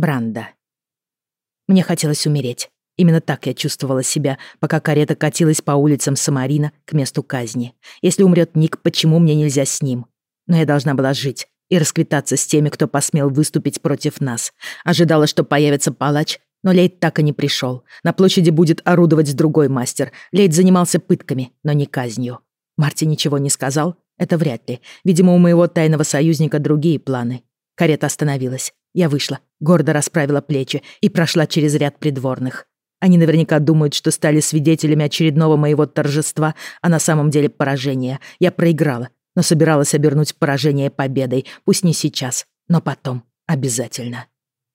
Бранда. Мне хотелось умереть. Именно так я чувствовала себя, пока карета катилась по улицам Самарина к месту казни. Если умрет Ник, почему мне нельзя с ним? Но я должна была жить и расквитаться с теми, кто посмел выступить против нас. Ожидала, что появится палач, но Лейд так и не пришел. На площади будет орудовать другой мастер. Лейд занимался пытками, но не казнью. Марти ничего не сказал? Это вряд ли. Видимо, у моего тайного союзника другие планы. Карета остановилась. Я вышла, гордо расправила плечи и прошла через ряд придворных. Они наверняка думают, что стали свидетелями очередного моего торжества, а на самом деле поражения. Я проиграла, но собиралась обернуть поражение победой, пусть не сейчас, но потом, обязательно.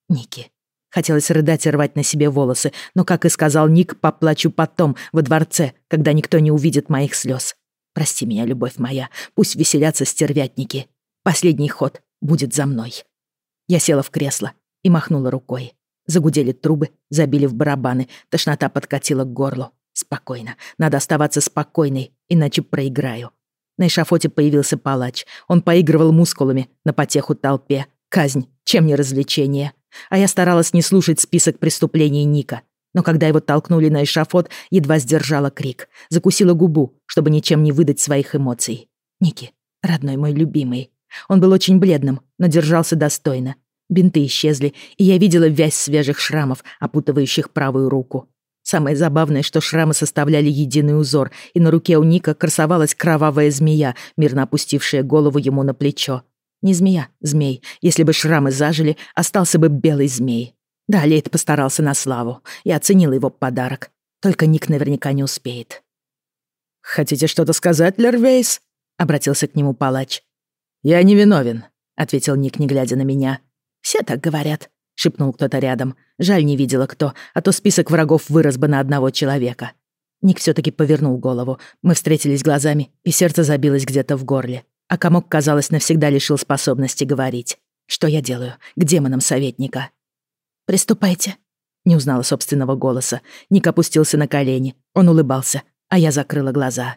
Ники. Хотелось рыдать и рвать на себе волосы, но, как и сказал Ник, поплачу потом, во дворце, когда никто не увидит моих слез. Прости меня, любовь моя, пусть веселятся стервятники. Последний ход будет за мной. Я села в кресло и махнула рукой. Загудели трубы, забили в барабаны, тошнота подкатила к горлу. Спокойно, надо оставаться спокойной, иначе проиграю. На эшафоте появился палач. Он поигрывал мускулами на потеху толпе. Казнь, чем не развлечение. А я старалась не слушать список преступлений Ника. Но когда его толкнули на эшафот, едва сдержала крик. Закусила губу, чтобы ничем не выдать своих эмоций. Ники, родной мой любимый. Он был очень бледным, но держался достойно. Бинты исчезли, и я видела вязь свежих шрамов, опутывающих правую руку. Самое забавное, что шрамы составляли единый узор, и на руке у Ника красовалась кровавая змея, мирно опустившая голову ему на плечо. Не змея, змей. Если бы шрамы зажили, остался бы белый змей. Да, Лейд постарался на славу. Я оценила его подарок. Только Ник наверняка не успеет. «Хотите что-то сказать, Лервейс?» — обратился к нему палач. «Я не виновен», — ответил Ник, не глядя на меня. «Все так говорят», — шепнул кто-то рядом. Жаль, не видела кто, а то список врагов вырос бы на одного человека. Ник все таки повернул голову. Мы встретились глазами, и сердце забилось где-то в горле. А комок, казалось, навсегда лишил способности говорить. Что я делаю? К демонам советника. «Приступайте», — не узнала собственного голоса. Ник опустился на колени. Он улыбался, а я закрыла глаза.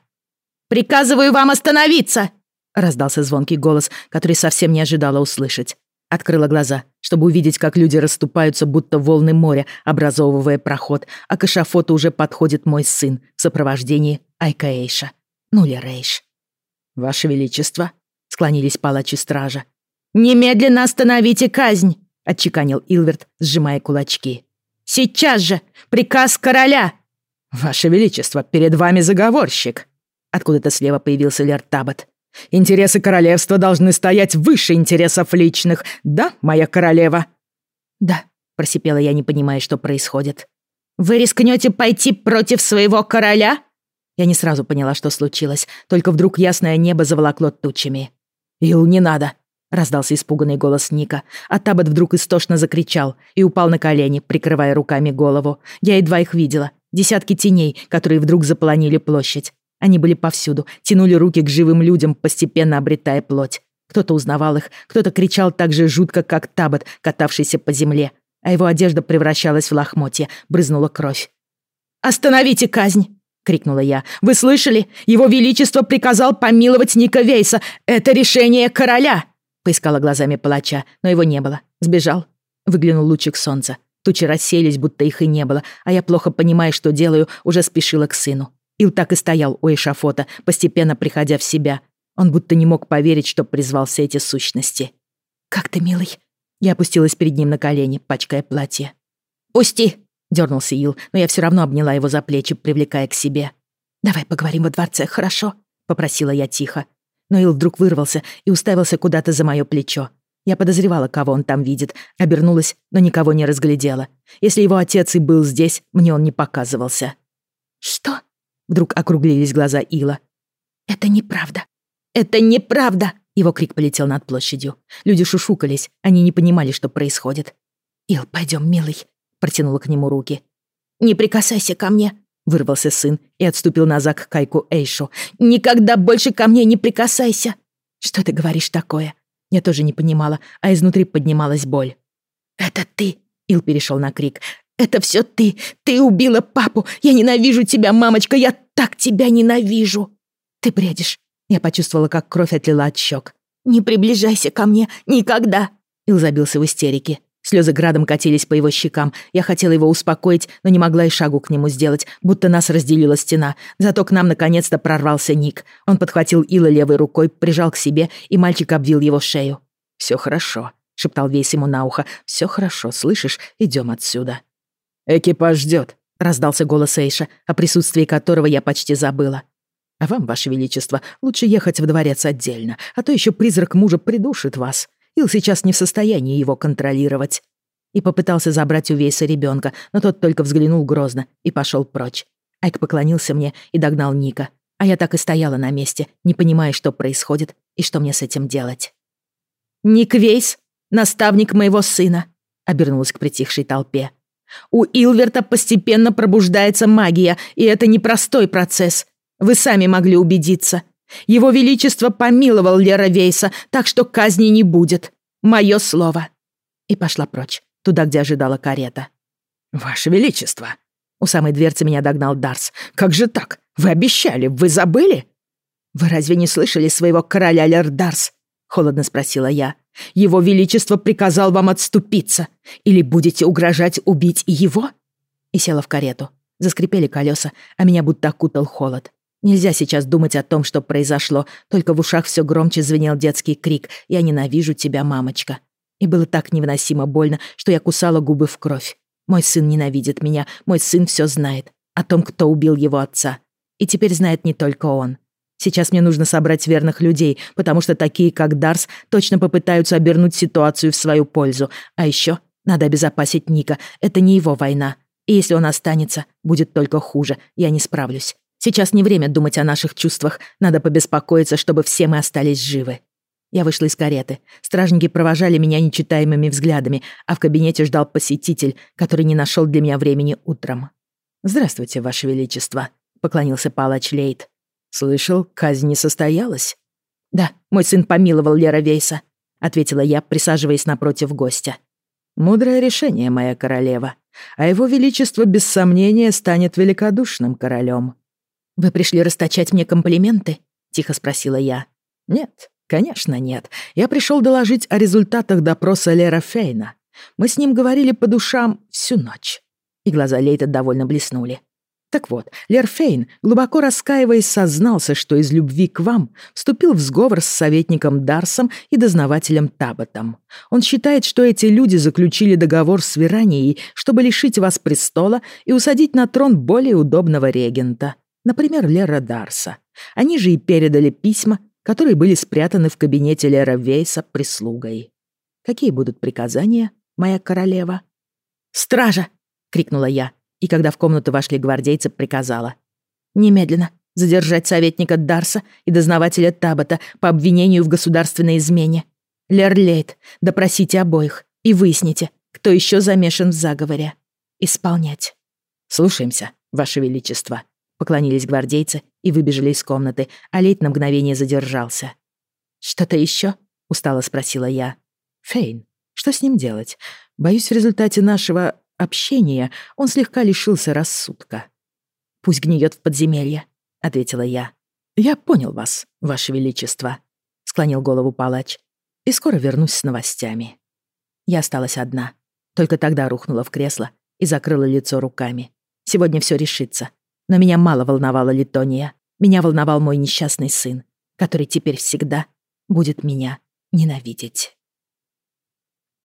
«Приказываю вам остановиться!» — раздался звонкий голос, который совсем не ожидала услышать. Открыла глаза, чтобы увидеть, как люди расступаются, будто волны моря, образовывая проход, а к эшафоту уже подходит мой сын в сопровождении Айкаэйша. Ну ли Рейш. «Ваше Величество», — склонились палачи стража. «Немедленно остановите казнь!» — отчеканил Илверт, сжимая кулачки. «Сейчас же! Приказ короля!» «Ваше Величество, перед вами заговорщик!» Откуда-то слева появился Лер Табот. Интересы королевства должны стоять выше интересов личных, да, моя королева?» «Да», — просипела я, не понимая, что происходит. «Вы рискнете пойти против своего короля?» Я не сразу поняла, что случилось, только вдруг ясное небо заволокло тучами. «Ил, не надо!» — раздался испуганный голос Ника, а Табот вдруг истошно закричал и упал на колени, прикрывая руками голову. Я едва их видела. Десятки теней, которые вдруг заполонили площадь. Они были повсюду, тянули руки к живым людям, постепенно обретая плоть. Кто-то узнавал их, кто-то кричал так же жутко, как Табот, катавшийся по земле, а его одежда превращалась в лохмотья, брызнула кровь. «Остановите казнь!» — крикнула я. «Вы слышали? Его Величество приказал помиловать Ника Вейса. Это решение короля!» Поискала глазами палача, но его не было. Сбежал. Выглянул лучик солнца. Тучи расселись, будто их и не было, а я, плохо понимая, что делаю, уже спешила к сыну. Ил так и стоял у эшафота, постепенно приходя в себя. Он будто не мог поверить, что призвал все эти сущности. «Как ты, милый?» Я опустилась перед ним на колени, пачкая платье. «Пусти!» — дернулся Ил, но я все равно обняла его за плечи, привлекая к себе. «Давай поговорим во дворце, хорошо?» — попросила я тихо. Но Ил вдруг вырвался и уставился куда-то за мое плечо. Я подозревала, кого он там видит, обернулась, но никого не разглядела. Если его отец и был здесь, мне он не показывался. «Что?» Вдруг округлились глаза Ила. «Это неправда! Это неправда!» Его крик полетел над площадью. Люди шушукались, они не понимали, что происходит. «Ил, пойдем, милый», — протянула к нему руки. «Не прикасайся ко мне», — вырвался сын и отступил назад к Кайку Эйшу. «Никогда больше ко мне не прикасайся!» «Что ты говоришь такое?» Я тоже не понимала, а изнутри поднималась боль. «Это ты!» — Ил перешел на крик. Это все ты. Ты убила папу. Я ненавижу тебя, мамочка. Я так тебя ненавижу. Ты бредишь. Я почувствовала, как кровь отлила от щек. Не приближайся ко мне. Никогда. Ил забился в истерике. Слезы градом катились по его щекам. Я хотела его успокоить, но не могла и шагу к нему сделать, будто нас разделила стена. Зато к нам наконец-то прорвался Ник. Он подхватил Ила левой рукой, прижал к себе, и мальчик обвил его шею. «Всё хорошо», — шептал Вейс ему на ухо. «Всё хорошо, слышишь? Идём отсюда». «Экипаж ждёт», — раздался голос Эйша, о присутствии которого я почти забыла. «А вам, Ваше Величество, лучше ехать в дворец отдельно, а то ещё призрак мужа придушит вас. Ил сейчас не в состоянии его контролировать. И попытался забрать у Вейса ребенка, но тот только взглянул грозно и пошел прочь. Айк поклонился мне и догнал Ника, а я так и стояла на месте, не понимая, что происходит и что мне с этим делать. «Ник Вейс, наставник моего сына», — обернулась к притихшей толпе. «У Илверта постепенно пробуждается магия, и это непростой процесс. Вы сами могли убедиться. Его Величество помиловал Лера Вейса, так что казни не будет. Мое слово». И пошла прочь, туда, где ожидала карета. «Ваше Величество!» У самой дверцы меня догнал Дарс. «Как же так? Вы обещали, вы забыли?» «Вы разве не слышали своего короля Лердарс?» — холодно спросила я. «Его Величество приказал вам отступиться. Или будете угрожать убить его?» И села в карету. Заскрипели колеса, а меня будто окутал холод. Нельзя сейчас думать о том, что произошло, только в ушах все громче звенел детский крик «Я ненавижу тебя, мамочка». И было так невыносимо больно, что я кусала губы в кровь. Мой сын ненавидит меня, мой сын все знает о том, кто убил его отца. И теперь знает не только он. Сейчас мне нужно собрать верных людей, потому что такие, как Дарс, точно попытаются обернуть ситуацию в свою пользу. А еще надо обезопасить Ника. Это не его война. И если он останется, будет только хуже. Я не справлюсь. Сейчас не время думать о наших чувствах. Надо побеспокоиться, чтобы все мы остались живы. Я вышла из кареты. Стражники провожали меня нечитаемыми взглядами, а в кабинете ждал посетитель, который не нашел для меня времени утром. «Здравствуйте, Ваше Величество», — поклонился палач Лейт. «Слышал, казнь не состоялась?» «Да, мой сын помиловал Лера Вейса», — ответила я, присаживаясь напротив гостя. «Мудрое решение, моя королева. А его величество, без сомнения, станет великодушным королем. «Вы пришли расточать мне комплименты?» — тихо спросила я. «Нет, конечно нет. Я пришел доложить о результатах допроса Лера Фейна. Мы с ним говорили по душам всю ночь». И глаза Лейта довольно блеснули. Так вот, Лер Фейн, глубоко раскаиваясь, сознался, что из любви к вам вступил в сговор с советником Дарсом и дознавателем Табатом. Он считает, что эти люди заключили договор с Веранией, чтобы лишить вас престола и усадить на трон более удобного регента. Например, Лера Дарса. Они же и передали письма, которые были спрятаны в кабинете Лера Вейса прислугой. Какие будут приказания, моя королева? «Стража!» — крикнула я, и когда в комнату вошли гвардейцы, приказала. «Немедленно задержать советника Дарса и дознавателя Табата по обвинению в государственной измене. Лерлейт, допросите обоих и выясните, кто еще замешан в заговоре. Исполнять». «Слушаемся, Ваше Величество», Поклонились гвардейцы и выбежали из комнаты, а Лейт на мгновение задержался. «Что-то еще? устало спросила я. «Фейн, что с ним делать? Боюсь, в результате нашего общения он слегка лишился рассудка». «Пусть гниет в подземелье», — ответила я. «Я понял вас, ваше величество», — склонил голову палач. «И скоро вернусь с новостями». Я осталась одна. Только тогда рухнула в кресло и закрыла лицо руками. Сегодня все решится. Но меня мало волновала Литония. Меня волновал мой несчастный сын, который теперь всегда будет меня ненавидеть.